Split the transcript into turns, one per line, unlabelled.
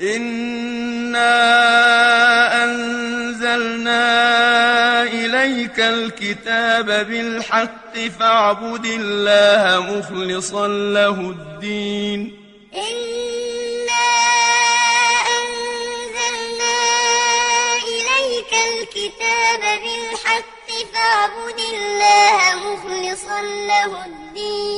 إنا أنزلنا إليك الكتاب بالحق فاعبد الله مخلصا له الدين.
إنا أنزلنا إليك الكتاب بالحق فاعبد الله مخلصا له الدين.